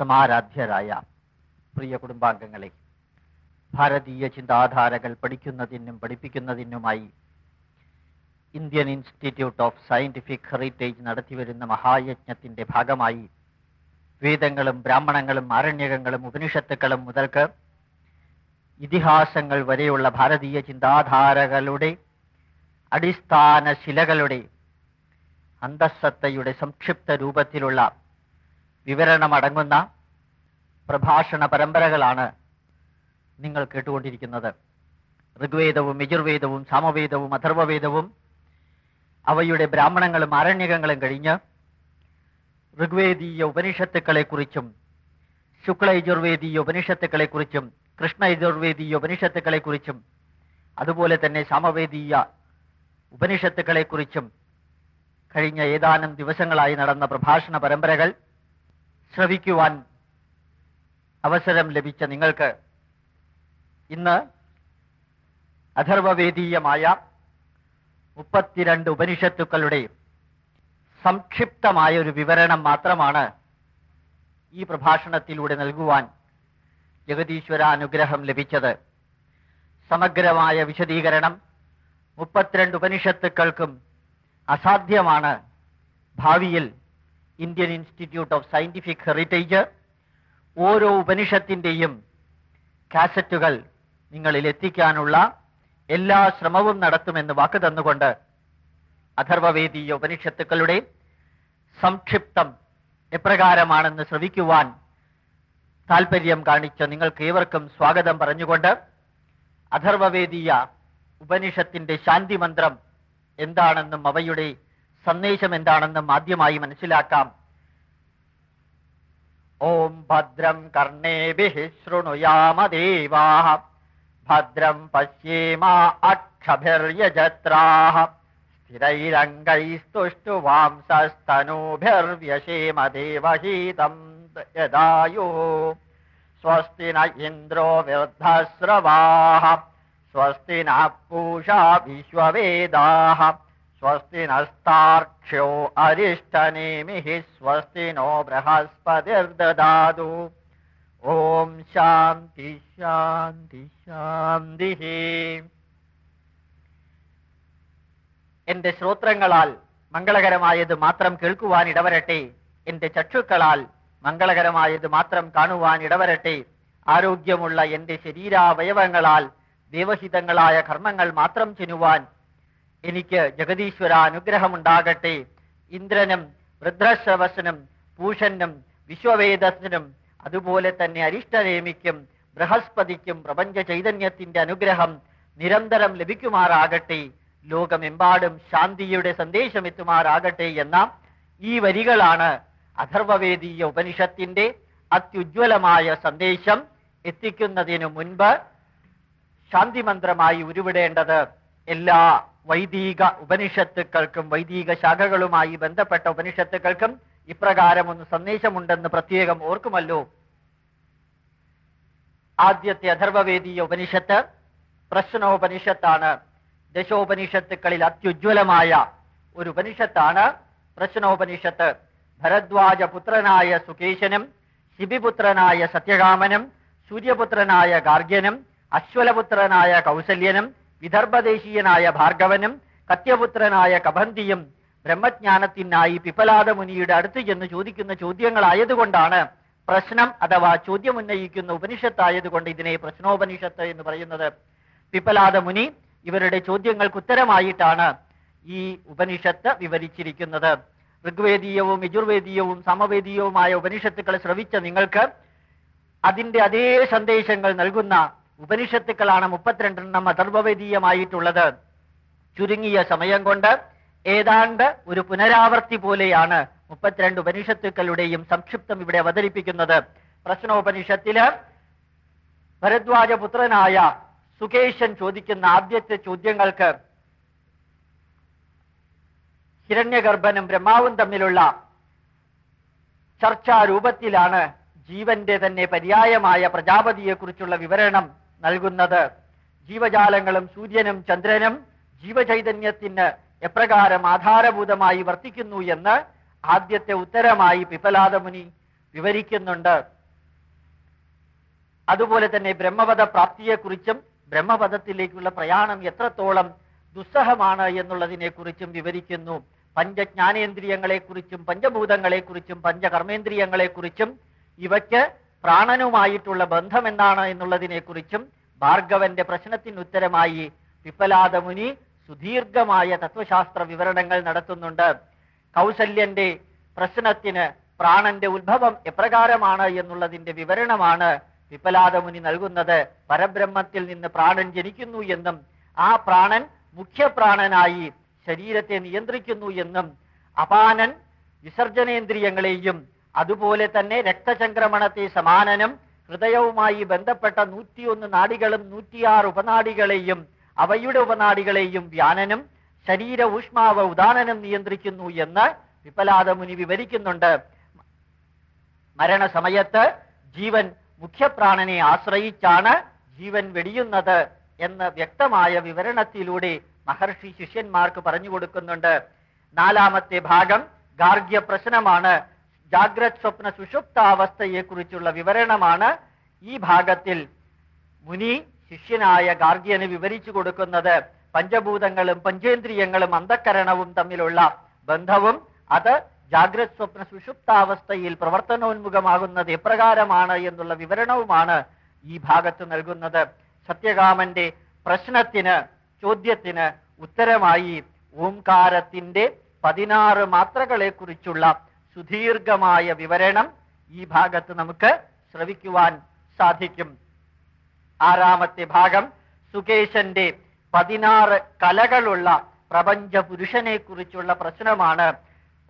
സമാരാധ്യരായ പ്രിയ കുടുംബാംഗങ്ങളെ ഭാരതീയ ചിന്താധാരകൾ പഠിക്കുന്നതിനും പഠിപ്പിക്കുന്നതിനുമായി Indian Institute of Scientific Heritage നടത്തിവരുന്ന മഹായജ്ഞത്തിന്റെ ഭാഗമായി വേദങ്ങളും ബ്രാഹ്മണങ്ങളും ആരണ്യകങ്ങളും ഉപനിഷത്തുക്കളും മുതൽക്ക് ഇതിഹാസങ്ങൾ വരെയുള്ള ഭാരതീയ ചിന്താധാരകളുടെ അടിസ്ഥാന ശിലകളുടെ അന്തസ്സത്തയുടെ സംക്ഷിപ്ത രൂപത്തിലുള്ള വിവരണമടങ്ങുന്ന പ്രഭാഷണ പരമ്പരകളാണ് നിങ്ങൾ കേട്ടുകൊണ്ടിരിക്കുന്നത്. ഋഗ്വേദവും യജുർവേദവും സാമവേദവും അഥർവവേദവും അവയുടെ ബ്രാഹ്മണങ്ങളും ആരണ്യകങ്ങളും കഴിഞ്ഞ് ഋഗ്വേദീയ ഉപനിഷത്തുക്കളെക്കുറിച്ചും ശുക്ലയജുർവേദീയ ഉപനിഷത്തുക്കളെക്കുറിച്ചും കൃഷ്ണയജുർവേദീയ ഉപനിഷത്തുക്കളെക്കുറിച്ചും അതുപോലെ തന്നെ സാമവേദീയ ഉപനിഷത്തുക്കളെക്കുറിച്ചും കഴിഞ്ഞ ഏതാനും ദിവസങ്ങളായി നടന്ന പ്രഭാഷണ പരമ്പരകൾ ശ്രവിക്കുവാൻ അവസരം ലഭിച്ച നിങ്ങൾക്ക് ഇന്ന് അഥർവവേദീയമായ മുപ്പത്തിരണ്ട് ഉപനിഷത്തുക്കളുടെ സംക്ഷിപ്തമായ ഒരു വിവരണം മാത്രമാണ് ഈ പ്രഭാഷണത്തിലൂടെ നൽകുവാൻ ജഗതീശ്വര അനുഗ്രഹം ലഭിച്ചത്. സമഗ്രമായ വിശദീകരണം മുപ്പത്തിരണ്ട് ഉപനിഷത്തുക്കൾക്കും അസാധ്യമാണ് ഭാവിയിൽ Indian Institute of Scientific Heritage ഓരോ ഉപനിഷത്തിന്റെയും കാസറ്റുകൾ നിങ്ങളിൽ എത്തിക്കാനുള്ള എല്ലാ ശ്രമവും നടത്തുമെന്ന് വാക്ക് തന്നുകൊണ്ട് അഥർവവേദീയ ഉപനിഷത്തുക്കളുടെ സംക്ഷിപ്തം എപ്രകാരമാണെന്ന് ശ്രവിക്കുവാൻ താല്പര്യം കാണിച്ച നിങ്ങൾക്ക് ഏവർക്കും സ്വാഗതം പറഞ്ഞുകൊണ്ട് അഥർവവേദീയ ഉപനിഷത്തിന്റെ ശാന്തി മന്ത്രം എന്താണെന്നും അവയുടെ സന്ദേശം എന്താണെന്നും ആദ്യമായി മനസ്സിലാക്കാം. ഓം ഭദ്രം കർണേഭി ശൃണുയാമദേവാ ഭദ്രം പശ്യേമാ അക്ഷഭിർയജത്രാ സ്ഥിരൈരംഗൈസ്തുഷ്ടുവാംസസ്തനൂഭിർവ്യശേമദേവഹീതം യദായോ. സ്വസ്തി ന ഇന്ദ്രോ വിർദ്ധസ്രവാ സ്വസ്തി നൂഷാ വിശ്വവേദാ സ്വസ്തി നസ്താർക്ഷ്യോ അരിഷ്ടനേമിഹി സ്വസ്തി നോ ബൃഹസ്പതിർദാതു ഓം ശാന്തി ശാന്തി ശാന്തി എന്റെ ശ്രോത്രങ്ങളാൽ മംഗളകരമായത് മാത്രം കേൾക്കുവാൻ ഇടവരട്ടെ. എന്റെ ചക്ഷുക്കളാൽ മംഗളകരമായത് മാത്രം കാണുവാൻ ഇടവരട്ടെ. ആരോഗ്യമുള്ള എന്റെ ശരീരാവയവങ്ങളാൽ ദേവഹിതങ്ങളായ കർമ്മങ്ങൾ മാത്രം ചെനുവാൻ എനിക്ക് ജഗതീശ്വര അനുഗ്രഹമുണ്ടാകട്ടെ ഇന്ദ്രനും വൃദ്ധശ്രവസനും പൂഷനും വിശ്വവേദസ്സനും അതുപോലെ തന്നെ അരിഷ്ടരേമിക്കും ബൃഹസ്പതിക്കും പ്രപഞ്ച ചൈതന്യത്തിന്റെ അനുഗ്രഹം നിരന്തരം ലഭിക്കുമാറാകട്ടെ. ലോകമെമ്പാടും ശാന്തിയുടെ സന്ദേശം എത്തുമാറാകട്ടെ എന്ന ഈ വരികളാണ് അഥർവവേദീയ ഉപനിഷത്തിന്റെ അത്യുജ്വലമായ സന്ദേശം എത്തിക്കുന്നതിനു മുൻപ് ശാന്തിമന്ത്രമായി ഉരുവിടേണ്ടത്. എല്ലാ വൈദിക ഉപനിഷത്തുക്കൾക്കും വൈദിക ശാഖകളുമായി ബന്ധപ്പെട്ട ഉപനിഷത്തുക്കൾക്കും ഇപ്രകാരം ഒന്ന് സന്ദേശമുണ്ടെന്ന് പ്രത്യേകം ഓർക്കുമല്ലോ. ആദ്യത്തെ അഥർവവേദീയ ഉപനിഷത്ത് പ്രശ്നോപനിഷത്താണ്. ദശോപനിഷത്തുക്കളിൽ അത്യുജ്വലമായ ഒരു ഉപനിഷത്താണ് പ്രശ്നോപനിഷത്ത്. ഭരദ്വാജ പുത്രനായ സുകേശനും ശിബിപുത്രനായ സത്യകാമനും സൂര്യപുത്രനായ ഗാർഗ്യനും അശ്വലപുത്രനായ കൗസല്യനും വിദർഭദേശീയനായ ഭാർഗവനും കത്യപുത്രനായ കബന്തിയും ബ്രഹ്മജ്ഞാനത്തിനായി പിപ്പലാദ മുനിയുടെ അടുത്ത് ചെന്ന് ചോദിക്കുന്ന ചോദ്യങ്ങളായതുകൊണ്ടാണ് പ്രശ്നം അഥവാ ചോദ്യം ഉന്നയിക്കുന്ന ഉപനിഷത്തായതുകൊണ്ട് ഇതിനെ പ്രശ്നോപനിഷത്ത് എന്ന് പറയുന്നത്. പിപ്പലാദ മുനി ഇവരുടെ ചോദ്യങ്ങൾക്ക് ഉത്തരമായിട്ടാണ് ഈ ഉപനിഷത്ത് വിവരിച്ചിരിക്കുന്നത്. ഋഗ്വേദീയവും യജുർവേദീയവും സമവേദീയവുമായ ഉപനിഷത്തുക്കൾ ശ്രവിച്ച നിങ്ങൾക്ക് അതിന്റെ അതേ സന്ദേശങ്ങൾ നൽകുന്ന ഉപനിഷത്തുക്കളാണ് മുപ്പത്തിരണ്ടെണ്ണം അഥർവവേദീയമായിട്ടുള്ളത്. ചുരുങ്ങിയ സമയം കൊണ്ട് ഏതാണ്ട് ഒരു പുനരാവർത്തി പോലെയാണ് മുപ്പത്തിരണ്ട് ഉപനിഷത്തുക്കളുടെയും സംക്ഷിപ്തം ഇവിടെ അവതരിപ്പിക്കുന്നത്. പ്രശ്നോപനിഷത്തിൽ ഭരദ്വാജപുത്രനായ സുകേശൻ ചോദിക്കുന്ന ആദ്യത്തെ ചോദ്യങ്ങൾക്ക് ഹിരണ്യഗർഭനും ബ്രഹ്മാവും തമ്മിലുള്ള ചർച്ചാരൂപത്തിലാണ് ജീവന്റെ തന്നെ പര്യായമായ പ്രജാപതിയെക്കുറിച്ചുള്ള വിവരണം നൽകുന്നത്. ജീവജാലങ്ങളും സൂര്യനും ചന്ദ്രനും ജീവചൈതന്യത്തിന് എപ്രകാരം ആധാരഭൂതമായി വർത്തിക്കുന്നു എന്ന് ആദ്യത്തെ ഉത്തരമായി പിപ്പലാദമുനി വിവരിക്കുന്നുണ്ട്. അതുപോലെ തന്നെ ബ്രഹ്മപദ പ്രാപ്തിയെക്കുറിച്ചും ബ്രഹ്മപദത്തിലേക്കുള്ള പ്രയാണം എത്രത്തോളം ദുസ്സഹമാണ് എന്നുള്ളതിനെക്കുറിച്ചും വിവരിക്കുന്നു. പഞ്ചജ്ഞാനേന്ദ്രിയങ്ങളെക്കുറിച്ചും പഞ്ചഭൂതങ്ങളെക്കുറിച്ചും പഞ്ചകർമ്മേന്ദ്രിയങ്ങളെക്കുറിച്ചും ഇവയ്ക്ക് പ്രാണനുമായിട്ടുള്ള ബന്ധം എന്താണ് എന്നുള്ളതിനെക്കുറിച്ചും ഭാർഗവന്റെ പ്രശ്നത്തിന് ഉത്തരമായി പിപ്പലാദ മുനി സുദീർഘമായ തത്വശാസ്ത്ര വിവരണങ്ങൾ നടത്തുന്നുണ്ട്. കൗസല്യന്റെ പ്രശ്നത്തിന് പ്രാണന്റെ ഉത്ഭവം എപ്രകാരമാണ് എന്നുള്ളതിന്റെ വിവരണമാണ് വിപലാദ മുനി നൽകുന്നത്. പരബ്രഹ്മത്തിൽ നിന്ന് പ്രാണൻ ജനിക്കുന്നു എന്നും ആ പ്രാണൻ മുഖ്യപ്രാണനായി ശരീരത്തെ നിയന്ത്രിക്കുന്നു എന്നും അപാനൻ വിസർജനേന്ദ്രിയങ്ങളെയും അതുപോലെ തന്നെ രക്തചംക്രമണത്തെ സമാനനും ഹൃദയവുമായി ബന്ധപ്പെട്ട നൂറ്റിയൊന്ന് നാടികളും നൂറ്റിയാറ് ഉപനാടികളെയും അവയുടെ ഉപനാടികളെയും വ്യാനനും ശരീര ഊഷ്മാവ് ഉദാനനം നിയന്ത്രിക്കുന്നു എന്ന് വിപലാദ മുനി വിവരിക്കുന്നുണ്ട്. മരണസമയത്ത് ജീവൻ മുഖ്യപ്രാണനെ ആശ്രയിച്ചാണ് ജീവൻ വെടിയുന്നത് എന്ന് വ്യക്തമായ വിവരണത്തിലൂടെ മഹർഷി ശിഷ്യന്മാർക്ക് പറഞ്ഞു കൊടുക്കുന്നുണ്ട്. നാലാമത്തെ ഭാഗം ഗാർഗ്യ പ്രശ്നമാണ്. ജാഗ്രത് സ്വപ്ന സുഷുപ്താവസ്ഥയെ കുറിച്ചുള്ള വിവരണമാണ് ഈ ഭാഗത്തിൽ മുനി ശിഷ്യനായ ഗാർഗിയന് വിവരിച്ചു കൊടുക്കുന്നത്. പഞ്ചഭൂതങ്ങളും പഞ്ചേന്ദ്രിയങ്ങളും അന്ധക്കരണവും തമ്മിലുള്ള ബന്ധവും അത് ജാഗ്രത് സ്വപ്ന സുഷുപ്താവസ്ഥയിൽ പ്രവർത്തനോന്മുഖമാകുന്നത് എപ്രകാരമാണ് എന്നുള്ള വിവരണവുമാണ് ഈ ഭാഗത്ത് നൽകുന്നത്. സത്യകാമന്റെ പ്രശ്നത്തിന് ചോദ്യത്തിന് ഉത്തരമായി ഓംകാരത്തിന്റെ പതിനാറ് മാത്രകളെ കുറിച്ചുള്ള സുദീർഘമായ വിവരണം ഈ ഭാഗത്ത് നമുക്ക് ശ്രവിക്കുവാൻ സാധിക്കും. ആറാമത്തെ ഭാഗം സുകേശന്റെ പതിനാറ് കലകളുള്ള പ്രപഞ്ച പുരുഷനെ കുറിച്ചുള്ള പ്രശ്നമാണ്.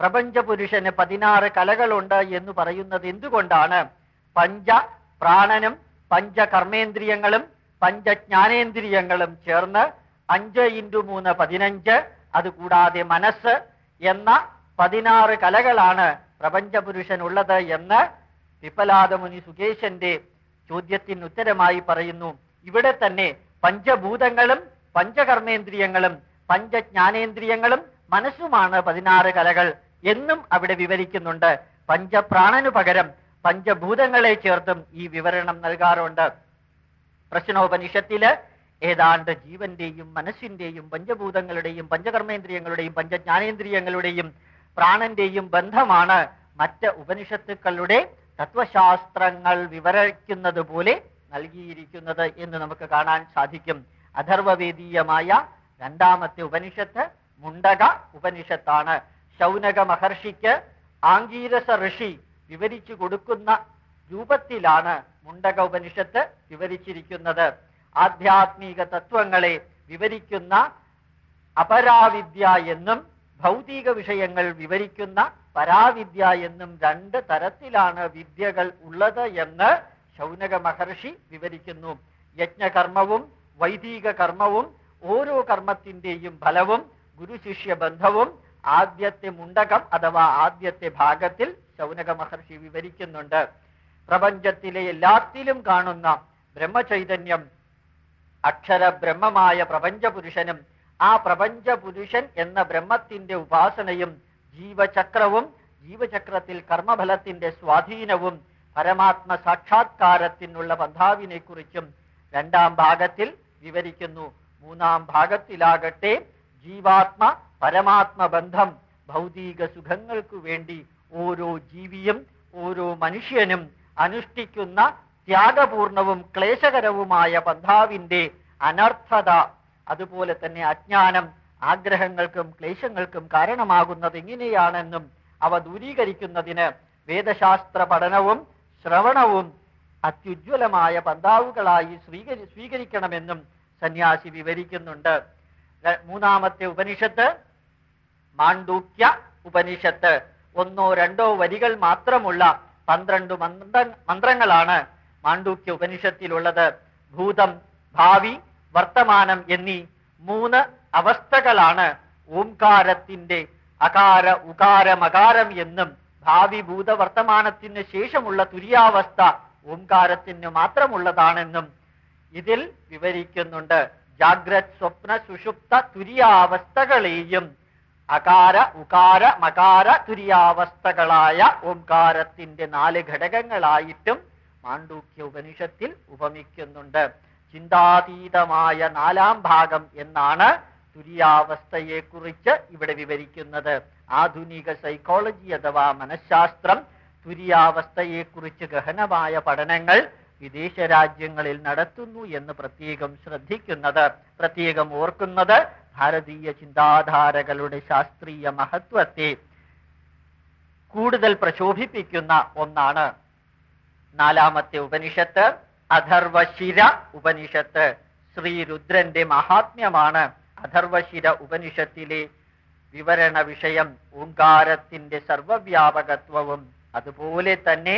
പ്രപഞ്ച പുരുഷന് പതിനാറ് കലകളുണ്ട് എന്ന് പറയുന്നത് എന്തുകൊണ്ടാണ്? പഞ്ച പ്രാണനും പഞ്ചകർമ്മേന്ദ്രിയങ്ങളും പഞ്ചജ്ഞാനേന്ദ്രിയങ്ങളും ചേർന്ന് അഞ്ച് ഇന്റു മൂന്ന് പതിനഞ്ച് അതുകൂടാതെ മനസ്സ് എന്ന പതിനാറ് കലകളാണ് പ്രപഞ്ചപുരുഷൻ ഉള്ളത് എന്ന് വിപലാദമുനി സുകേശന്റെ ചോദ്യത്തിന് ഉത്തരമായി പറയുന്നു. ഇവിടെ തന്നെ പഞ്ചഭൂതങ്ങളും പഞ്ചകർമ്മേന്ദ്രിയങ്ങളും പഞ്ചജ്ഞാനേന്ദ്രിയങ്ങളും മനസ്സുമാണ് പതിനാറ് കലകൾ എന്നും അവിടെ വിവരിക്കുന്നുണ്ട്. പഞ്ചപ്രാണനു പകരം പഞ്ചഭൂതങ്ങളെ ചേർത്തും ഈ വിവരണം നൽകാറുണ്ട്. പ്രശ്നോപനിഷത്തിൽ ഏതാണ്ട് ജീവന്റെയും മനസ്സിന്റെയും പഞ്ചഭൂതങ്ങളുടെയും പഞ്ചകർമ്മേന്ദ്രിയങ്ങളുടെയും പഞ്ചജ്ഞാനേന്ദ്രിയങ്ങളുടെയും പ്രാണന്റെയും ബന്ധമാണ് മറ്റ് ഉപനിഷത്തുക്കളുടെ തത്വശാസ്ത്രങ്ങൾ വിവരിക്കുന്നത് പോലെ നൽകിയിരിക്കുന്നത് എന്ന് നമുക്ക് കാണാൻ സാധിക്കും. അഥർവവേദീയമായ രണ്ടാമത്തെ ഉപനിഷത്ത് മുണ്ടക ഉപനിഷത്താണ്. ശൗനക മഹർഷിക്ക് ആംഗീരസ ഋഷി വിവരിച്ചു കൊടുക്കുന്ന രൂപത്തിലാണ് മുണ്ടക ഉപനിഷത്ത് വിവരിച്ചിരിക്കുന്നത്. ആധ്യാത്മിക തത്വങ്ങളെ വിവരിക്കുന്ന അപരാവിദ്യ എന്നും ഭൗതിക വിഷയങ്ങൾ വിവരിക്കുന്ന പരാവിദ്യ എന്നും രണ്ട് തരത്തിലാണ് വിദ്യകൾ ഉള്ളത് എന്ന് ശൗനക മഹർഷി വിവരിക്കുന്നു. യജ്ഞകർമ്മവും വൈദിക കർമ്മവും ഓരോ കർമ്മത്തിന്റെയും ഫലവും ഗുരുശിഷ്യ ബന്ധവും ആദ്യത്തെ മുണ്ടകം അഥവാ ആദ്യത്തെ ഭാഗത്തിൽ ശൗനക മഹർഷി വിവരിക്കുന്നുണ്ട്. പ്രപഞ്ചത്തിലെ എല്ലാത്തിലും കാണുന്ന ബ്രഹ്മചൈതന്യം അക്ഷര ബ്രഹ്മമായ പ്രപഞ്ചപുരുഷനും ആ പ്രപഞ്ചപുരുഷൻ എന്ന ബ്രഹ്മത്തിന്റെ ഉപാസനയും ജീവചക്രവും ജീവചക്രത്തിൽ കർമ്മഫലത്തിന്റെ സ്വാധീനവും പരമാത്മ സാക്ഷാത്കാരത്തിനുള്ള ബന്ധാവിനെ കുറിച്ചും രണ്ടാം ഭാഗത്തിൽ വിവരിക്കുന്നു. മൂന്നാം ഭാഗത്തിലാകട്ടെ ജീവാത്മ പരമാത്മ ബന്ധം ഭൗതിക സുഖങ്ങൾക്കു വേണ്ടി ഓരോ ജീവിയും ഓരോ മനുഷ്യനും അനുഷ്ഠിക്കുന്ന ത്യാഗപൂർണവും ക്ലേശകരവുമായ ബന്ധാവിന്റെ അനർത്ഥത അതുപോലെ തന്നെ അജ്ഞാനം ആഗ്രഹങ്ങൾക്കും ക്ലേശങ്ങൾക്കും കാരണമാകുന്നത് എങ്ങനെയാണെന്നും അവ ദൂരീകരിക്കുന്നതിന് വേദശാസ്ത്ര പഠനവും ശ്രവണവും അത്യുജ്വലമായ പന്താവുകളായി സ്വീകരി സ്വീകരിക്കണമെന്നും സന്യാസി വിവരിക്കുന്നുണ്ട്. മൂന്നാമത്തെ ഉപനിഷത്ത് മാണ്ഡൂക്യ ഉപനിഷത്ത്. ഒന്നോ രണ്ടോ വരികൾ മാത്രമുള്ള പന്ത്രണ്ട് മന്ത്ര മന്ത്രങ്ങളാണ് മാണ്ഡൂക്യ ഉപനിഷത്തിലുള്ളത്. ഭൂതം ഭാവി വർത്തമാനം എന്നീ മൂന്ന് അവസ്ഥകളാണ് ഓംകാരത്തിന്റെ അകാര ഉകാര മകാരം എന്നും ഭാവി ഭൂത വർത്തമാനത്തിന് ശേഷമുള്ള തുര്യാവസ്ഥ ഓംകാരത്തിന് മാത്രമുള്ളതാണെന്നും ഇതിൽ വിവരിക്കുന്നുണ്ട്. ജാഗ്രത് സ്വപ്ന സുഷുപ്ത തുര്യാവസ്ഥകളെയും അകാര ഉകാര മകാര തുര്യാവസ്ഥകളായ ഓംകാരത്തിന്റെ നാല് ഘടകങ്ങളായിട്ടും മാണ്ഡൂക്യ ഉപനിഷത്തിൽ ഉപമിക്കുന്നുണ്ട്. ചിന്താതീതമായ നാലാം ഭാഗം എന്നാണ് തുര്യാവസ്ഥയെക്കുറിച്ച് ഇവിടെ വിവരിക്കുന്നത്. ആധുനിക സൈക്കോളജി അഥവാ മനഃശാസ്ത്രം തുര്യാവസ്ഥയെക്കുറിച്ച് ഗഹനമായ പഠനങ്ങൾ വിദേശ രാജ്യങ്ങളിൽ നടത്തുന്നു എന്ന് പ്രത്യേകം ശ്രദ്ധിക്കുന്നത്. പ്രത്യേകം ഓർക്കുന്നത് ഭാരതീയ ചിന്താധാരകളുടെ ശാസ്ത്രീയ മഹത്വത്തെ കൂടുതൽ പ്രശോഭിപ്പിക്കുന്ന ഒന്നാണ്. നാലാമത്തെ ഉപനിഷത്ത് അഥർവശിര ഉപനിഷത്ത്. ശ്രീരുദ്രന്റെ മഹാത്മ്യമാണ് അഥർവശിര ഉപനിഷത്തിലെ വിവരണ വിഷയം ഓങ്കാരത്തിന്റെ സർവവ്യാപകത്വവും. അതുപോലെ തന്നെ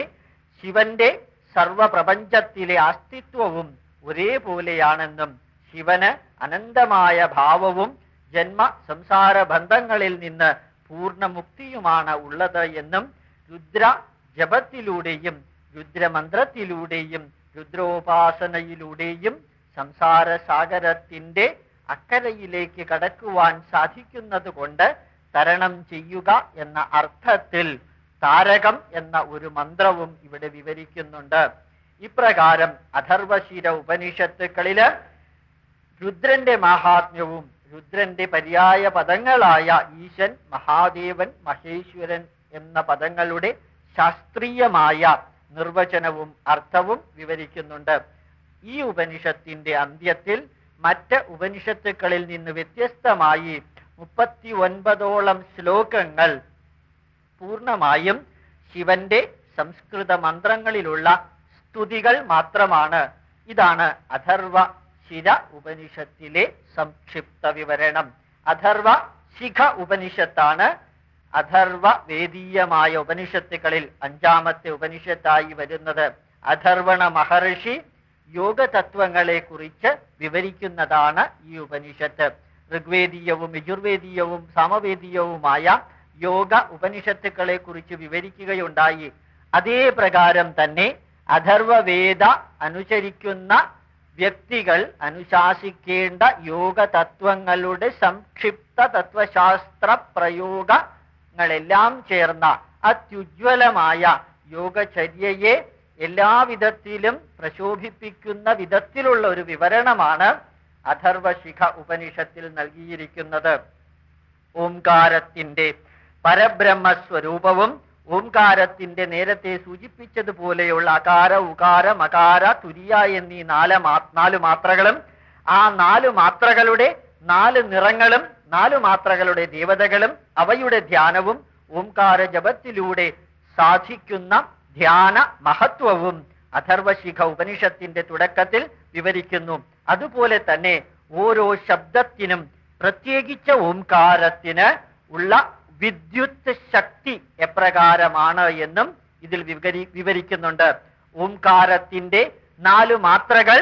ശിവന്റെ സർവപ്രപഞ്ചത്തിലെ അസ്തിത്വവും ഒരേപോലെയാണെന്നും ശിവന് അനന്തമായ ഭാവവും ജന്മ സംസാര ബന്ധങ്ങളിൽ നിന്ന് പൂർണമുക്തിയുമാണ് ഉള്ളത് എന്നും രുദ്ര ജപത്തിലൂടെയും രുദ്രമന്ത്രത്തിലൂടെയും രുദ്രോപാസനയിലൂടെയും സംസാരസാഗരത്തിന്റെ അക്കരയിലേക്ക് കടക്കുവാൻ സാധിക്കുന്നത് കൊണ്ട് തരണം ചെയ്യുക എന്ന അർത്ഥത്തിൽ താരകം എന്ന ഒരു മന്ത്രവും ഇവിടെ വിവരിക്കുന്നുണ്ട്. ഇപ്രകാരം അഥർവശിര ഉപനിഷത്തുക്കളിൽ രുദ്രന്റെ മഹാത്മ്യവും രുദ്രന്റെ പര്യായ പദങ്ങളായ ഈശൻ മഹാദേവൻ മഹേശ്വരൻ എന്ന പദങ്ങളുടെ ശാസ്ത്രീയമായ നിർവചനവും അർത്ഥവും വിവരിക്കുന്നുണ്ട്. ഈ ഉപനിഷത്തിന്റെ അന്ത്യത്തിൽ മറ്റ് ഉപനിഷത്തുക്കളിൽ നിന്ന് വ്യത്യസ്തമായി മുപ്പത്തി ഒൻപതോളം ശ്ലോകങ്ങൾ പൂർണമായും ശിവന്റെ സംസ്കൃത മന്ത്രങ്ങളിലുള്ള സ്തുതികൾ മാത്രമാണ്. ഇതാണ് അഥർവ ശിര ഉപനിഷത്തിലെ സംക്ഷിപ്ത വിവരണം. അഥർവ ശിഖ ഉപനിഷത്താണ് അഥർവ വേദീയമായ ഉപനിഷത്തുകളിൽ അഞ്ചാമത്തെ ഉപനിഷത്തായി വരുന്നത് അഥർവണ മഹർഷി യോഗതത്വങ്ങളെ കുറിച്ച് വിവരിക്കുന്നതാണ് ഈ ഉപനിഷത്ത്. ഋഗ്വേദീയവും യജുർവേദീയവും സാമവേദീയവുമായ യോഗ ഉപനിഷത്തുക്കളെ കുറിച്ച് വിവരിക്കുകയുണ്ടായി. അതേ പ്രകാരം തന്നെ അഥർവവേദ അനുസരിക്കുന്ന വ്യക്തികൾ അനുശാസിക്കേണ്ട യോഗ തത്വങ്ങളുടെ സംക്ഷിപ്ത തത്വശാസ്ത്ര പ്രയോഗങ്ങളെല്ലാം ചേർന്ന അത്യുജ്വലമായ യോഗചര്യയെ എല്ലാവിധത്തിലും പ്രശോഭിപ്പിക്കുന്ന വിധത്തിലുള്ള ഒരു വിവരണമാണ് അഥർവശിഖ ഉപനിഷത്തിൽ നൽകിയിരിക്കുന്നത്. ഓംകാരത്തിന്റെ പരബ്രഹ്മസ്വരൂപവും ഓംകാരത്തിന്റെ നേരത്തെ സൂചിപ്പിച്ചതുപോലെയുള്ള അകാര ഉകാര മകാര തുരിയ എന്നീ നാല് നാല് മാത്രകളും ആ നാല് മാത്രകളുടെ നാല് നിറങ്ങളും നാല് മാത്രകളുടെ ദേവതകളും അവയുടെ ധ്യാനവും ഓംകാര ജപത്തിലൂടെ സാധിക്കുന്ന ധ്യാന മഹത്വവും അഥർവശിഖ ഉപനിഷത്തിന്റെ തുടക്കത്തിൽ വിവരിക്കുന്നു. അതുപോലെ തന്നെ ഓരോ ശബ്ദത്തിനും പ്രത്യേകിച്ച ഓംകാരത്തിന് ഉള്ള വിദ്യുത് ശക്തി എപ്രകാരമാണ് എന്നും ഇതിൽ വിവരി വിവരിക്കുന്നുണ്ട്. ഓംകാരത്തിന്റെ നാലു മാത്രകൾ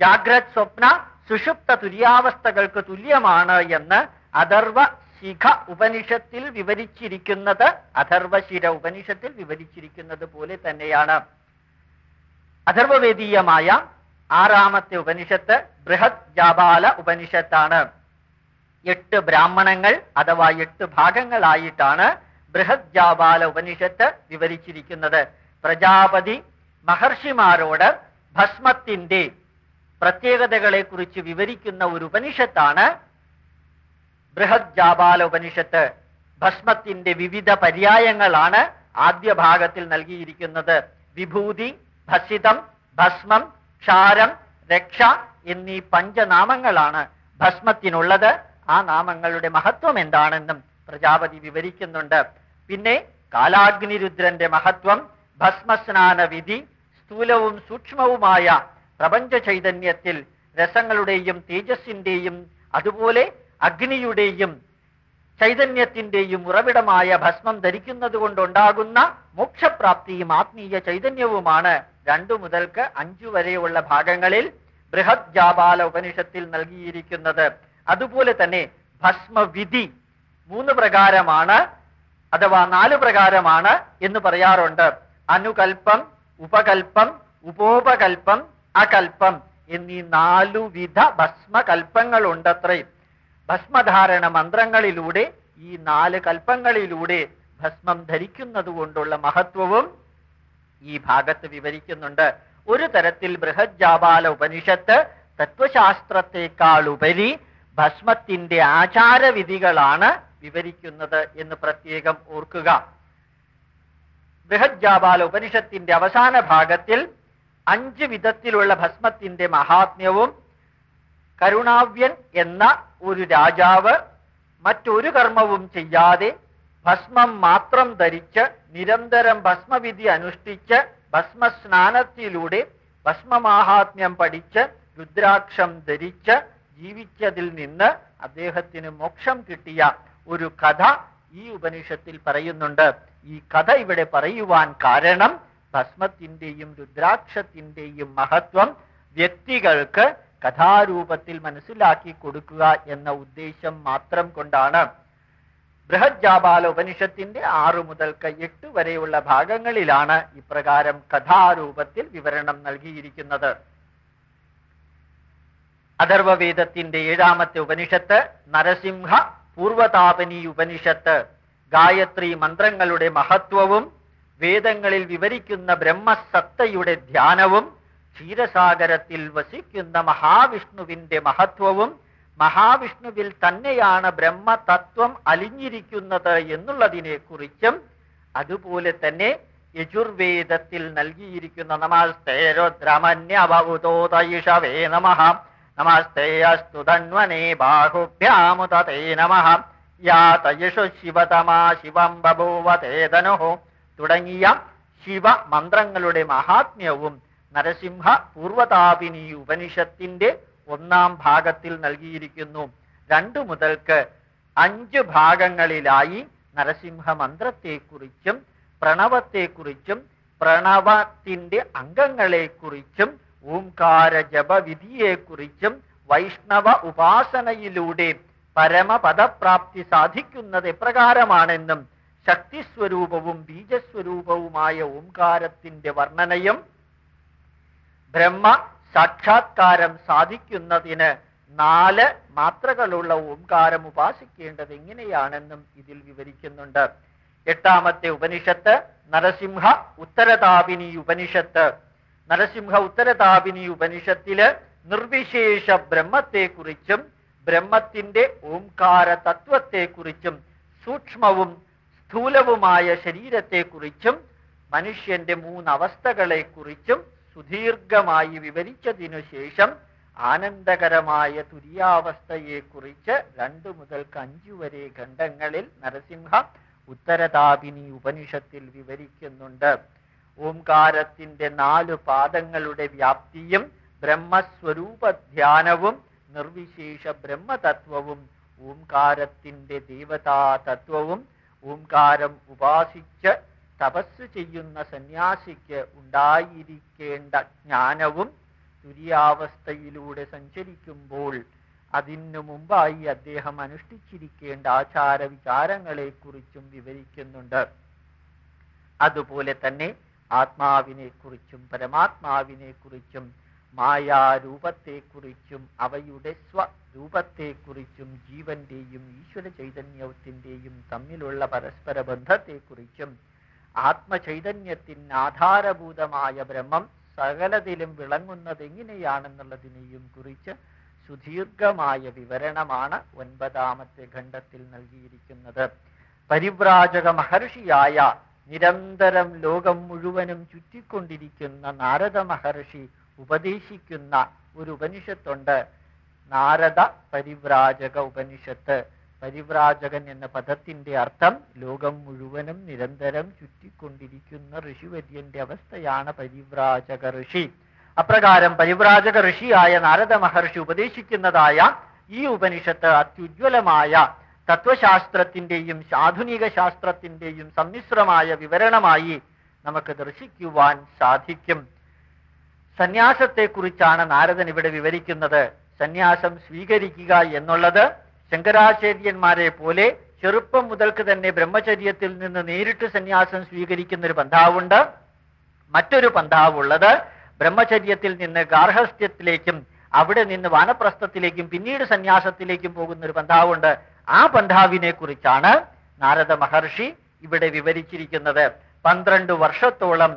ജാഗ്രത് സ്വപ്ന സുഷുപ്ത തുര്യാവസ്ഥകൾക്ക് തുല്യമാണ് എന്ന് അഥർവ ശിഖ ഉപനിഷത്തിൽ വിവരിച്ചിരിക്കുന്നത് അഥർവശിര ഉപനിഷത്തിൽ വിവരിച്ചിരിക്കുന്നത് പോലെ തന്നെയാണ്. അഥർവവേദീയമായ ആറാമത്തെ ഉപനിഷത്ത് ബൃഹത് ജാബാല ഉപനിഷത്താണ്. എട്ട് ബ്രാഹ്മണങ്ങൾ അഥവാ എട്ട് ഭാഗങ്ങളായിട്ടാണ് ബൃഹത് ജാബാല ഉപനിഷത്ത് വിവരിച്ചിരിക്കുന്നത്. പ്രജാപതി മഹർഷിമാരോട് ഭസ്മത്തിന്റെ പ്രത്യേകതകളെ കുറിച്ച് വിവരിക്കുന്ന ഒരു ഉപനിഷത്താണ് ബൃഹത് ജാബാല ഉപനിഷത്ത് ഭസ്മത്തിന്റെ വിവിധ പര്യായങ്ങളാണ് ആദ്യ ഭാഗത്തിൽ നൽകിയിരിക്കുന്നത്. വിഭൂതി ഭസിതം ഭസ്മം ക്ഷാരം രക്ഷ എന്നീ പഞ്ചനാമങ്ങളാണ് ഭസ്മത്തിനുള്ളത്. ആ നാമങ്ങളുടെ മഹത്വം എന്താണെന്നും പ്രജാപതി വിവരിക്കുന്നുണ്ട്. പിന്നെ കാലാഗ്നിരുദ്രന്റെ മഹത്വം ഭസ്മസ്നാന വിധി സ്ഥൂലവും സൂക്ഷ്മവുമായ പ്രപഞ്ച ചൈതന്യത്തിൽ രസങ്ങളുടെയും തേജസ്സിന്റെയും അതുപോലെ അഗ്നിയുടെയും ചൈതന്യത്തിന്റെയും ഉറവിടമായ ഭസ്മം ധരിക്കുന്നത് കൊണ്ടുണ്ടാകുന്ന മോക്ഷപ്രാപ്തിയും ആത്മീയ ചൈതന്യവുമാണ് രണ്ടു മുതൽക്ക് അഞ്ചു വരെയുള്ള ഭാഗങ്ങളിൽ ബൃഹത് ജാപാല ഉപനിഷത്തിൽ നൽകിയിരിക്കുന്നത്. അതുപോലെ തന്നെ ഭസ്മവിധി മൂന്ന് പ്രകാരമാണ് അഥവാ നാല് പ്രകാരമാണ് എന്ന് പറയാറുണ്ട്. അനുകൽപ്പം ഉപകൽപ്പം ഉപോപകൽപ്പം അകൽപ്പം എന്നീ നാലുവിധ ഭസ്മകൽപ്പങ്ങളുണ്ടത്രേ. ഭസ്മധാരണ മന്ത്രങ്ങളിലൂടെ ഈ നാല് കൽപ്പങ്ങളിലൂടെ ഭസ്മം ധരിക്കുന്നത് കൊണ്ടുള്ള മഹത്വവും ഈ ഭാഗത്ത് വിവരിക്കുന്നുണ്ട്. ഒരു തരത്തിൽ ബൃഹജാപാല ഉപനിഷത്ത് തത്വശാസ്ത്രത്തെക്കാൾ ഉപരി ഭസ്മത്തിന്റെ ആചാരവിധികളാണ് വിവരിക്കുന്നത് എന്ന് പ്രത്യേകം ഓർക്കുക. ബൃഹജ്ജാപാല ഉപനിഷത്തിന്റെ അവസാന ഭാഗത്തിൽ അഞ്ച് വിധത്തിലുള്ള ഭസ്മത്തിന്റെ മഹാത്മ്യവും കരുണാവ്യൻ എന്ന ഒരു രാജാവ് മറ്റൊരു കർമ്മവും ചെയ്യാതെ ഭസ്മം മാത്രം ധരിച്ച് നിരന്തരം ഭസ്മവിധി അനുഷ്ഠിച്ച് ഭസ്മസ്നാനത്തിലൂടെ ഭസ്മമാഹാത്മ്യം പഠിച്ച് രുദ്രാക്ഷം ധരിച്ച് ജീവിച്ചതിൽ നിന്ന് അദ്ദേഹത്തിന് മോക്ഷം കിട്ടിയ ഒരു കഥ ഈ ഉപനിഷത്തിൽ പറയുന്നുണ്ട്. ഈ കഥ ഇവിടെ പറയുവാൻ കാരണം ഭസ്മത്തിന്റെയും രുദ്രാക്ഷത്തിന്റെയും മഹത്വം വ്യക്തികൾക്ക് കഥാരൂപത്തിൽ മനസ്സിലാക്കി കൊടുക്കുക എന്ന ഉദ്ദേശം മാത്രം കൊണ്ടാണ് ബൃഹജാപാല ഉപനിഷത്തിന്റെ ആറു മുതൽക്ക് എട്ട് വരെയുള്ള ഭാഗങ്ങളിലാണ് ഇപ്രകാരം കഥാരൂപത്തിൽ വിവരണം നൽകിയിരിക്കുന്നത്. അഥർവവേദത്തിന്റെ ഏഴാമത്തെ ഉപനിഷത്ത് നരസിംഹ പൂർവതാപനി ഉപനിഷത്ത് ഗായത്രി മന്ത്രങ്ങളുടെ മഹത്വവും വേദങ്ങളിൽ വിവരിക്കുന്ന ബ്രഹ്മസത്തയുടെ ധ്യാനവും ക്ഷീരസാഗരത്തിൽ വസിക്കുന്ന മഹാവിഷ്ണുവിന്റെ മഹത്വവും മഹാവിഷ്ണുവിൽ തന്നെയാണ് ബ്രഹ്മതത്വം അലിഞ്ഞിരിക്കുന്നത് എന്നുള്ളതിനെ കുറിച്ചും അതുപോലെ തന്നെ യജുർവേദത്തിൽ നൽകിയിരിക്കുന്ന നമസ്തേരുദ്രമന്യവതോതയിഷവേ നമ. നമസ്തേയസ്തുതന്വനേ ബാഹുഭ്യാമുതേ നമ. യാതയിഷു ശിവതമാ ശിവം ബഭൂവതേതനുഹോ തുടങ്ങിയ ശിവ മന്ത്രങ്ങളുടെ മഹാത്മ്യവും നരസിംഹ പൂർവതാപിനി ഉപനിഷത്തിന്റെ ഒന്നാം ഭാഗത്തിൽ നൽകിയിരിക്കുന്നു. രണ്ടു മുതൽക്ക് അഞ്ച് ഭാഗങ്ങളിലായി നരസിംഹ മന്ത്രത്തെക്കുറിച്ചും പ്രണവത്തെക്കുറിച്ചും പ്രണവത്തിന്റെ അംഗങ്ങളെക്കുറിച്ചും ഓംകാര ജപവിധിയെക്കുറിച്ചും വൈഷ്ണവ ഉപാസനയിലൂടെ പരമപദപ്രാപ്തി സാധിക്കുന്നത് എപ്രകാരമാണെന്നും ശക്തിസ്വരൂപവും ബീജസ്വരൂപവുമായ ഓംകാരത്തിന്റെ വർണനയും ബ്രഹ്മ സാക്ഷാത്കാരം സാധിക്കുന്നതിന് നാല് മാത്രകളുള്ള ഓംകാരം ഉപാസിക്കേണ്ടത് എങ്ങനെയാണെന്നും ഇതിൽ വിവരിക്കുന്നുണ്ട്. എട്ടാമത്തെ ഉപനിഷത്ത് നരസിംഹ ഉത്തരതാപിനി ഉപനിഷത്ത്. നരസിംഹ ഉത്തരതാപിനി ഉപനിഷത്തിൽ നിർവിശേഷ ബ്രഹ്മത്തെക്കുറിച്ചും ബ്രഹ്മത്തിന്റെ ഓംകാര തത്വത്തെക്കുറിച്ചും സൂക്ഷ്മവും സ്ഥൂലവുമായ ശരീരത്തെക്കുറിച്ചും മനുഷ്യന്റെ മൂന്നവസ്ഥകളെക്കുറിച്ചും സുദീർഘമായി വിവരിച്ചതിനു ശേഷം ആനന്ദകരമായ തുര്യാവസ്ഥയെക്കുറിച്ച് രണ്ടു മുതൽക്ക് അഞ്ചു വരെ ഖണ്ഡങ്ങളിൽ നരസിംഹ ഉത്തരതാപിനി ഉപനിഷത്തിൽ വിവരിക്കുന്നുണ്ട്. ഓംകാരത്തിന്റെ നാലു പാദങ്ങളുടെ വ്യാപ്തിയും ബ്രഹ്മസ്വരൂപധ്യാനവും നിർവിശേഷ ബ്രഹ്മതത്വവും ഓംകാരത്തിന്റെ ദേവതാ തത്വവും ഓംകാരം ഉപാസിച്ച് തപസ് ചെയ്യുന്ന സന്യാസിക്ക് ഉണ്ടായിരിക്കേണ്ട ജ്ഞാനവും തുര്യാവസ്ഥയിലൂടെ സഞ്ചരിക്കുമ്പോൾ അതിനു മുമ്പായി അദ്ദേഹം അനുഷ്ഠിച്ചിരിക്കേണ്ട ആചാര വിചാരങ്ങളെക്കുറിച്ചും വിവരിക്കുന്നുണ്ട്. അതുപോലെ തന്നെ ആത്മാവിനെ കുറിച്ചും പരമാത്മാവിനെ കുറിച്ചും മായാരൂപത്തെക്കുറിച്ചും അവയുടെ സ്വരൂപത്തെക്കുറിച്ചും ജീവന്റെയും ഈശ്വര ചൈതന്യത്തിന്റെയും തമ്മിലുള്ള പരസ്പര ബന്ധത്തെക്കുറിച്ചും ആത്മചൈതന്യത്തിന് ആധാരഭൂതമായ ബ്രഹ്മം സകലതിലും വിളങ്ങുന്നത് എങ്ങനെയാണെന്നുള്ളതിനെയും കുറിച്ച് സുദീർഘമായ വിവരണമാണ് ഒൻപതാമത്തെ ഖണ്ഡത്തിൽ നൽകിയിരിക്കുന്നത്. പരിവ്രാജക മഹർഷിയായ നിരന്തരം ലോകം മുഴുവനും ചുറ്റിക്കൊണ്ടിരിക്കുന്ന നാരദ മഹർഷി ഉപദേശിക്കുന്ന ഒരു ഉപനിഷത്തുണ്ട്. നാരദ പരിവ്രാജക ഉപനിഷത്ത്. പരിവ്രാജകൻ എന്ന പദത്തിന്റെ അർത്ഥം ലോകം മുഴുവനും നിരന്തരം ചുറ്റിക്കൊണ്ടിരിക്കുന്ന ഋഷിവര്യന്റെ അവസ്ഥയാണ് പരിവ്രാജക ഋഷി. അപ്രകാരം പരിവ്രാജക ഋഷിയായ നാരദ മഹർഷി ഉപദേശിക്കുന്നതായ ഈ ഉപനിഷത്ത് അത്യുജ്വലമായ തത്വശാസ്ത്രത്തിന്റെയും ആധുനിക ശാസ്ത്രത്തിന്റെയും സമ്മിശ്രമായ വിവരണമായി നമുക്ക് ദർശിക്കുവാൻ സാധിക്കും. സന്യാസത്തെക്കുറിച്ചാണ് നാരദൻ ഇവിടെ വിവരിക്കുന്നത്. സന്യാസം സ്വീകരിക്കുക എന്നുള്ളത് ശങ്കരാചാര്യന്മാരെ പോലെ ചെറുപ്പം മുതൽക്ക് തന്നെ ബ്രഹ്മചര്യത്തിൽ നിന്ന് നേരിട്ട് സന്യാസം സ്വീകരിക്കുന്ന ഒരു പന്ഥാവുണ്ട് മറ്റൊരു പന്ഥാവുള്ളത് ബ്രഹ്മചര്യത്തിൽ നിന്ന് ഗാർഹസ്ഥ്യത്തിലേക്കും അവിടെ നിന്ന് വാനപ്രസ്ഥത്തിലേക്കും പിന്നീട് സന്യാസത്തിലേക്കും പോകുന്ന ഒരു പന്ഥാവുണ്ട് ആ പന്ഥാവിനെ കുറിച്ചാണ് നാരദ മഹർഷി ഇവിടെ വിവരിച്ചിരിക്കുന്നത്. പന്ത്രണ്ട് വർഷത്തോളം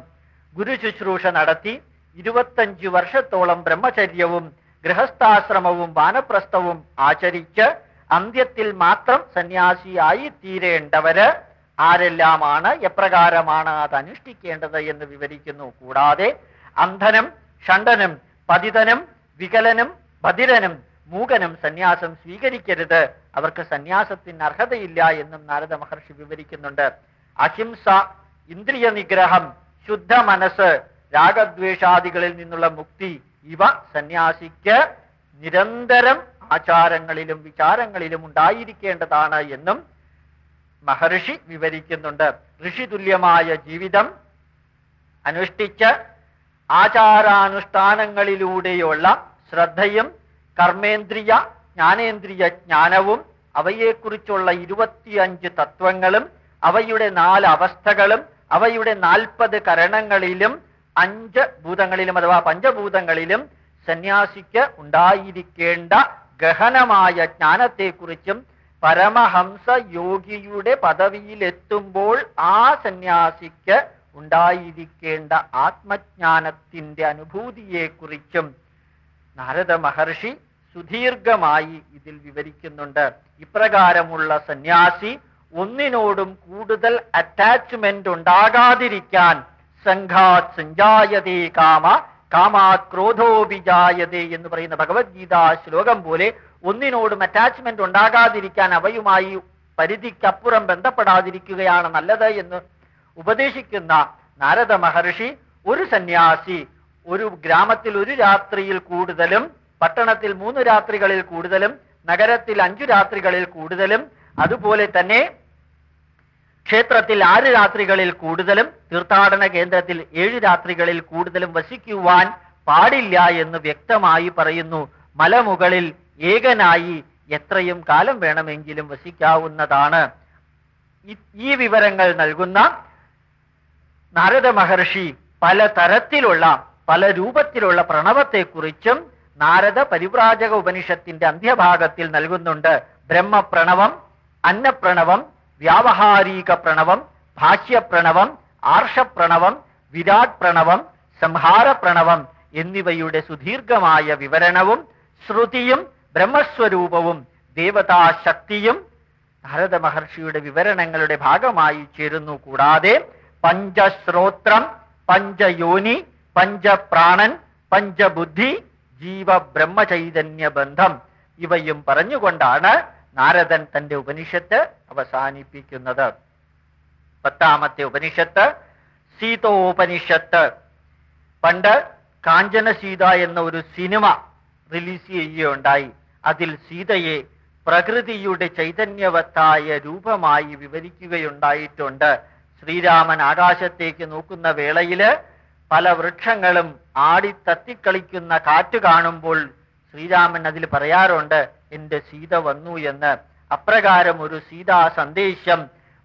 ഗുരു ശുശ്രൂഷ നടത്തി ഇരുപത്തഞ്ച് വർഷത്തോളം ബ്രഹ്മചര്യവും ഗൃഹസ്ഥാശ്രമവും വാനപ്രസ്ഥവും ആചരിച്ച് അന്ത്യത്തിൽ മാത്രം സന്യാസിയായി തീരേണ്ടവര് ആരെല്ലാമാണ് എപ്രകാരമാണ് അത് അനുഷ്ഠിക്കേണ്ടത് എന്ന് വിവരിക്കുന്നു. കൂടാതെ അന്ധനം ഷണ്ടനും പതിതനും വികലനും ബധിരനും മൂകനും സന്യാസം സ്വീകരിക്കരുത്. അവർക്ക് സന്യാസത്തിന് അർഹതയില്ല എന്നും നാരദ മഹർഷി വിവരിക്കുന്നുണ്ട്. അഹിംസ ഇന്ദ്രിയ നിഗ്രഹം ശുദ്ധ മനസ്സ് രാഗദ്വേഷാദികളിൽ നിന്നുള്ള മുക്തി ഇവ സന്യാസിക്ക് നിരന്തരം ആചാരങ്ങളിലും വിചാരങ്ങളിലും ഉണ്ടായിരിക്കേണ്ടതാണ് എന്നും മഹർഷി വിവരിക്കുന്നുണ്ട്. ഋഷിതുല്യമായ ജീവിതം അനുഷ്ഠിച്ച് ആചാരാനുഷ്ഠാനങ്ങളിലൂടെയുള്ള ശ്രദ്ധയും കർമ്മേന്ദ്രിയ ജ്ഞാനേന്ദ്രിയ ജ്ഞാനവും അവയെക്കുറിച്ചുള്ള ഇരുപത്തിയഞ്ച് തത്വങ്ങളും അവയുടെ നാല് അവസ്ഥകളും അവയുടെ നാൽപ്പത് കരണങ്ങളിലും അഞ്ച് ഭൂതങ്ങളിലും അഥവാ പഞ്ചഭൂതങ്ങളിലും സന്യാസിക്ക് ഉണ്ടായിരിക്കേണ്ട ഗഹനമായ ജ്ഞാനത്തെക്കുറിച്ചും പരമഹംസ യോഗിയുടെ പദവിയിലെത്തുമ്പോൾ ആ സന്യാസിക്ക് ഉണ്ടായിരിക്കേണ്ട ആത്മജ്ഞാനത്തിന്റെ അനുഭൂതിയെക്കുറിച്ചും നാരദ മഹർഷി സുദീർഘമായി ഇതിൽ വിവരിക്കുന്നുണ്ട്. ഇപ്രകാരമുള്ള സന്യാസി ഒന്നിനോടും കൂടുതൽ അറ്റാച്ച്മെന്റ് ഉണ്ടാകാതിരിക്കാൻ സംഘാത് സഞ്ചായതേ കാമ കാമാത് ക്രോധോപിജായതേ എന്ന് പറയുന്ന ഭഗവത്ഗീതാ ശ്ലോകം പോലെ ഒന്നിനോടും അറ്റാച്ച്മെന്റ് ഉണ്ടാകാതിരിക്കാൻ അവയുമായി പരിധിക്കപ്പുറം ബന്ധപ്പെടാതിരിക്കുകയാണ് നല്ലത് എന്ന് ഉപദേശിക്കുന്ന നാരദ മഹർഷി ഒരു സന്യാസി ഒരു ഗ്രാമത്തിൽ ഒരു രാത്രിയിൽ കൂടുതലും പട്ടണത്തിൽ മൂന്ന് രാത്രികളിൽ കൂടുതലും നഗരത്തിൽ അഞ്ചു രാത്രികളിൽ കൂടുതലും അതുപോലെ തന്നെ ക്ഷേത്രത്തിൽ ആറ് രാത്രികളിൽ കൂടുതലും തീർത്ഥാടന കേന്ദ്രത്തിൽ ഏഴ് രാത്രികളിൽ കൂടുതലും വസിക്കുവാൻ പാടില്ല എന്ന് വ്യക്തമായി പറയുന്നു. മലമുകളിൽ ഏകനായി എത്രയും കാലം വേണമെങ്കിലും വസിക്കാവുന്നതാണ്. ഈ വിവരങ്ങൾ നൽകുന്ന നാരദ മഹർഷി പല തരത്തിലുള്ള പല രൂപത്തിലുള്ള പ്രണവത്തെക്കുറിച്ചും നാരദ പരിവ്രാജക ഉപനിഷത്തിന്റെ അന്ത്യഭാഗത്തിൽ നൽകുന്നുണ്ട്. ബ്രഹ്മപ്രണവം അന്നപ്രണവം വ്യാവഹാരിക പ്രണവം ഭാഷ്യപ്രണവം ആർഷപ്രണവം വിരാട് പ്രണവം സംഹാര പ്രണവം എന്നിവയുടെ സുദീർഘമായ വിവരണവും ശ്രുതിയും ബ്രഹ്മസ്വരൂപവും ദേവതാശക്തിയും നാരദ മഹർഷിയുടെ വിവരണങ്ങളുടെ ഭാഗമായി ചേരുന്നു. കൂടാതെ പഞ്ചശ്രോത്രം പഞ്ചയോനി പഞ്ചപ്രാണൻ പഞ്ചബുദ്ധി ജീവ ബ്രഹ്മചൈതന്യ ബന്ധം ഇവയും പറഞ്ഞുകൊണ്ടാണ് നാരദൻ തന്റെ ഉപനിഷത്ത് അവസാനിപ്പിക്കുന്നത്. പത്താമത്തെ ഉപനിഷത്ത് സീതോപനിഷത്ത്. പണ്ട് കാഞ്ചന സീത എന്ന ഒരു സിനിമ റിലീസ് ചെയ്യുകയുണ്ടായി. അതിൽ സീതയെ പ്രകൃതിയുടെ ചൈതന്യവത്തായ രൂപമായി വിവരിക്കുകയുണ്ടായിട്ടുണ്ട്. ശ്രീരാമൻ ആകാശത്തേക്ക് നോക്കുന്ന വേളയിൽ പല വൃക്ഷങ്ങളും ആടി തത്തിക്കളിക്കുന്ന കാറ്റ് കാണുമ്പോൾ ശ്രീരാമൻ അതിൽ പറയാറുണ്ട് എന്റെ സീത വന്നു എന്ന്. അപ്രകാരം ഒരു സീതാ സന്ദേശം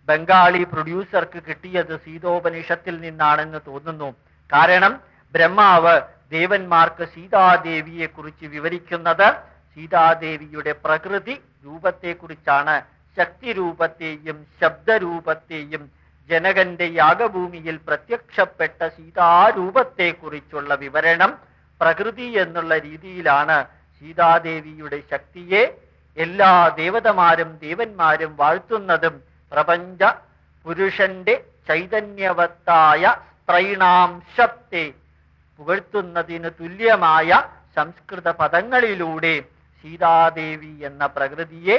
ബംഗാളി പ്രൊഡ്യൂസർക്ക് കിട്ടിയത് സീതോപനിഷത്തിൽ നിന്നാണെന്ന് തോന്നുന്നു. കാരണം ബ്രഹ്മാവ് ദേവന്മാർക്ക് സീതാദേവിയെ കുറിച്ച് വിവരിക്കുന്നത് സീതാദേവിയുടെ പ്രകൃതി രൂപത്തെക്കുറിച്ചാണ്. ശക്തി രൂപത്തെയും ശബ്ദരൂപത്തെയും ജനകന്റെ യാഗഭൂമിയിൽ പ്രത്യക്ഷപ്പെട്ട സീതാരൂപത്തെക്കുറിച്ചുള്ള വിവരണം പ്രകൃതി എന്നുള്ള രീതിയിലാണ് സീതാദേവിയുടെ ശക്തിയെ എല്ലാ ദേവതമാരും ദേവന്മാരും വാഴ്ത്തുന്നതും പ്രപഞ്ച പുരുഷന്റെ ചൈതന്യവത്തായ സ്ത്രൈണാം ശക്തി പുകഴ്ത്തുന്നതിന് തുല്യമായ സംസ്കൃത പദങ്ങളിലൂടെ സീതാദേവി എന്ന പ്രകൃതിയെ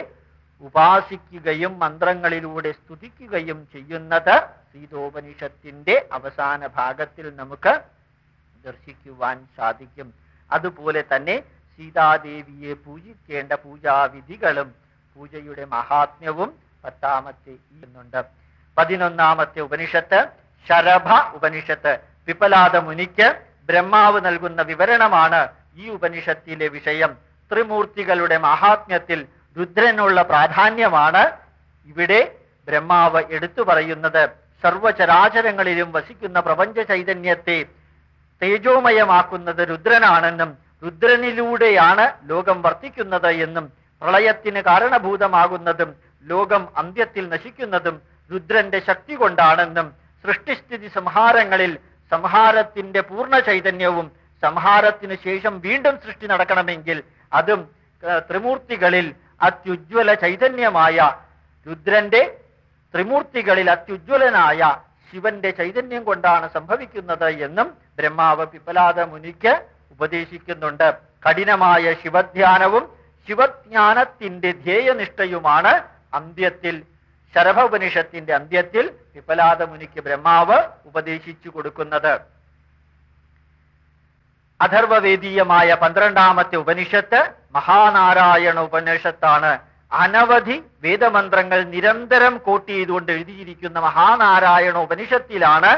ഉപാസിക്കുകയും മന്ത്രങ്ങളിലൂടെ സ്തുതിക്കുകയും ചെയ്യുന്നത് സീതോപനിഷത്തിന്റെ അവസാന ഭാഗത്തിൽ നമുക്ക് ദർശിക്കുവാൻ സാധിക്കും. അതുപോലെ തന്നെ സീതാദേവിയെ പൂജിക്കേണ്ട പൂജാവിധികളും പൂജയുടെ മഹാത്മ്യവും പത്താമത്തെ എന്നുണ്ട് പതിനൊന്നാമത്തെ ഉപനിഷത്ത് ശരഭ ഉപനിഷത്ത് വിപലാദ മുനിക്ക് ബ്രഹ്മാവ് നൽകുന്ന വിവരണമാണ് ഈ ഉപനിഷത്തിലെ വിഷയം. ത്രിമൂർത്തികളുടെ മഹാത്മ്യത്തിൽ രുദ്രനുള്ള പ്രാധാന്യമാണ് ഇവിടെ ബ്രഹ്മാവ് എടുത്തു പറയുന്നത്. സർവചരാചരങ്ങളിലും വസിക്കുന്ന പ്രപഞ്ച ചൈതന്യത്തെ തേജോമയമാക്കുന്നത് രുദ്രനാണെന്നും രുദ്രനിലൂടെയാണ് ലോകം വർത്തിക്കുന്നത് എന്നും പ്രളയത്തിന് കാരണഭൂതമാകുന്നതും ലോകം അന്ത്യത്തിൽ നശിക്കുന്നതും രുദ്രന്റെ ശക്തി കൊണ്ടാണെന്നും സൃഷ്ടിസ്ഥിതി സംഹാരങ്ങളിൽ സംഹാരത്തിന്റെ പൂർണ ചൈതന്യവും സംഹാരത്തിന് ശേഷം വീണ്ടും സൃഷ്ടി നടക്കണമെങ്കിൽ അതും ത്രിമൂർത്തികളിൽ അത്യുജ്വല ചൈതന്യമായ രുദ്രന്റെ ത്രിമൂർത്തികളിൽ അത്യുജ്വലനായ ശിവന്റെ ചൈതന്യം കൊണ്ടാണ് സംഭവിക്കുന്നത് എന്നും ബ്രഹ്മാവ് പിപ്പലാദ മുനിക്ക് ഉപദേശിക്കുന്നുണ്ട്. കഠിനമായ ശിവധ്യാനവും ശിവജ്ഞാനത്തിന്റെ ധ്യേയനിഷ്ഠയുമാണ് അന്ത്യത്തിൽ ശരഭോപനിഷത്തിന്റെ അന്ത്യത്തിൽ പിപ്പലാദ മുനിക്ക് ബ്രഹ്മാവ് ഉപദേശിച്ചു കൊടുക്കുന്നത്. അഥർവവേദീയമായ പന്ത്രണ്ടാമത്തെ ഉപനിഷത്ത് മഹാനാരായണ ഉപനിഷത്താണ്. അനവധി വേദമന്ത്രങ്ങൾ നിരന്തരം കോട്ട് ചെയ്തുകൊണ്ട് എഴുതിയിരിക്കുന്ന മഹാനാരായണ ഉപനിഷത്തിലാണ്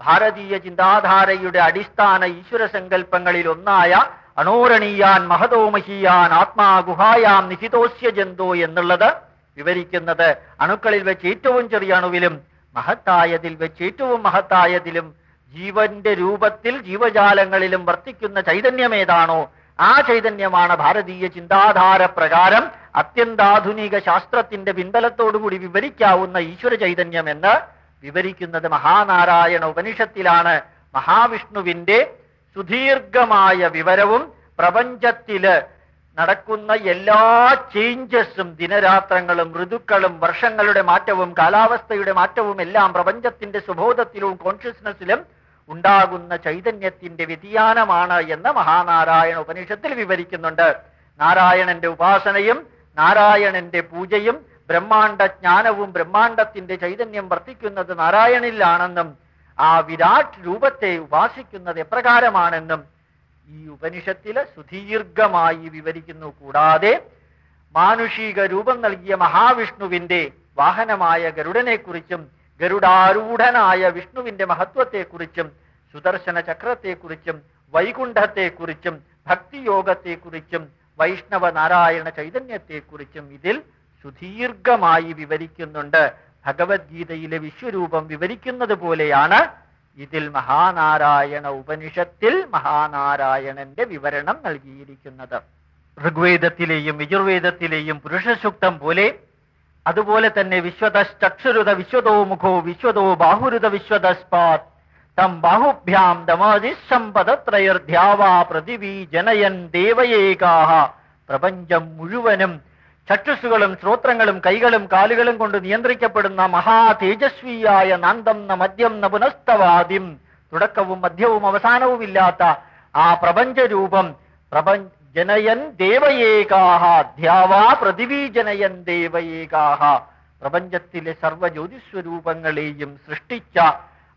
ഭാരതീയ ചിന്താധാരയുടെ അടിസ്ഥാന ഈശ്വര സങ്കല്പങ്ങളിൽ ഒന്നായ അണോരണീയാൻ മഹതോ മഹീയാൻ ആത്മാ ഗുഹായാം നിഹിതോസ്യ ജന്തോ എന്നുള്ളത് വിവരിക്കുന്നത് അണുക്കളിൽ വെച്ച് ഏറ്റവും ചെറിയ അണുവിലും മഹത്തായതിൽ വെച്ച് ഏറ്റവും മഹത്തായതിലും ജീവന്റെ രൂപത്തിൽ ജീവജാലങ്ങളിലും വർത്തിക്കുന്ന ചൈതന്യമേതാണോ ആ ചൈതന്യമാണ് ഭാരതീയ ചിന്താധാര പ്രകാരം അത്യന്താധുനിക ശാസ്ത്രത്തിന്റെ പിൻബലത്തോടുകൂടി വിവരിക്കാവുന്ന ഈശ്വര ചൈതന്യം എന്ന് വിവരിക്കുന്നത് മഹാനാരായണ ഉപനിഷത്തിലാണ് മഹാവിഷ്ണുവിന്റെ സുദീർഘമായ വിവരവും പ്രപഞ്ചത്തിൽ നടക്കുന്ന എല്ലാ ചേഞ്ചസും ദിനരാത്രങ്ങളും ഋതുക്കളും വർഷങ്ങളുടെ മാറ്റവും കാലാവസ്ഥയുടെ മാറ്റവും എല്ലാം പ്രപഞ്ചത്തിന്റെ സുബോധത്തിലും കോൺഷ്യസ്നസ്സിലും ഉണ്ടാകുന്ന ചൈതന്യത്തിന്റെ വ്യതിയാനമാണ് എന്ന് മഹാനാരായണ ഉപനിഷത്തിൽ വിവരിക്കുന്നുണ്ട്. നാരായണന്റെ ഉപാസനയും നാരായണന്റെ പൂജയും ബ്രഹ്മാണ്ട ജ്ഞാനവും ബ്രഹ്മാണ്ടത്തിന്റെ ചൈതന്യം വർത്തിക്കുന്നത് നാരായണിലാണെന്നും ആ വിരാട് രൂപത്തെ ഉപാസിക്കുന്നത് എപ്രകാരമാണെന്നും ഈ ഉപനിഷത്തിൽ സുദീർഘമായി വിവരിക്കുന്നു. കൂടാതെ മാനുഷിക രൂപം നൽകിയ മഹാവിഷ്ണുവിന്റെ വാഹനമായ ഗരുഡനെ കുറിച്ചും ഗരുഡാരൂഢനായ വിഷ്ണുവിന്റെ മഹത്വത്തെക്കുറിച്ചും സുദർശന ചക്രത്തെക്കുറിച്ചും വൈകുണ്ഠത്തെക്കുറിച്ചും ഭക്തിയോഗത്തെക്കുറിച്ചും വൈഷ്ണവ നാരായണ ചൈതന്യത്തെക്കുറിച്ചും ഇതിൽ സുദീർഘമായി വിവരിക്കുന്നുണ്ട്. ഭഗവത്ഗീതയിലെ വിശ്വരൂപം വിവരിക്കുന്നത് പോലെയാണ് ഇതിൽ മഹാനാരായണ ഉപനിഷത്തിൽ മഹാനാരായണന്റെ വിവരണം നൽകിയിരിക്കുന്നത്. ഋഗ്വേദത്തിലെയും യജുർവേദത്തിലെയും പുരുഷസൂക്തം പോലെ അതുപോലെ തന്നെ വിശ്വതശ്ചക്ഷുരുത വിശ്വതോ മുഖോ വിശ്വതോ ബാഹുരുത വിശ്വതസ്പാത് തം ബാഹുഭ്യാം ദമാതിസമ്പദത്രയർധ്യാവാ പൃഥിവി ജനയൻ ദേവയേകാഹ പ്രപഞ്ചം മുഴുവനും ചക്ഷുസുകളും ശ്രോത്രങ്ങളും കൈകളും കാലുകളും കൊണ്ട് നിയന്ത്രിക്കപ്പെടുന്ന മഹാ തേജസ്വിയായ നാന്തം ന മദ്യം ന പുനസ്തവാദിം. തുടക്കവും മധ്യവും അവസാനവുമില്ലാത്ത ആ പ്രപഞ്ചരൂപം പ്രപഞ്ച ജനയൻ ദേവയേകാഹ ധ്യാവാ പൃഥിവി ജനയൻ ദേവയേകാഹ. പ്രപഞ്ചത്തിലെ സർവ ജ്യോതിസ്വരൂപങ്ങളെയും സൃഷ്ടിച്ച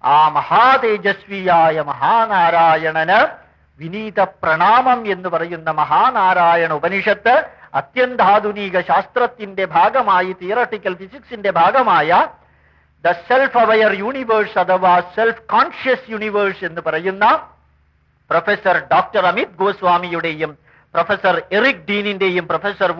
ആ മഹാതേജസ്വിയായ മഹാനാരായണന് വിനീത പ്രണാമം എന്ന് പറയുന്ന മഹാനാരായണ ഉപനിഷത്ത് അത്യന്താധുനിക ശാസ്ത്രത്തിന്റെ ഭാഗമായി തിയറട്ടിക്കൽ ഫിസിക്സിന്റെ ഭാഗമായ ദ സെൽഫ് അവയർ യൂണിവേഴ്സ് അഥവാ സെൽഫ് കോൺഷ്യസ് യൂണിവേഴ്സ് എന്ന് പറയുന്ന പ്രൊഫസർ ഡോക്ടർ അമിത് ഗോസ്വാമിയുടെയും പ്രൊഫസർ എറിക് ഡീനിന്റെയും പ്രൊഫസർ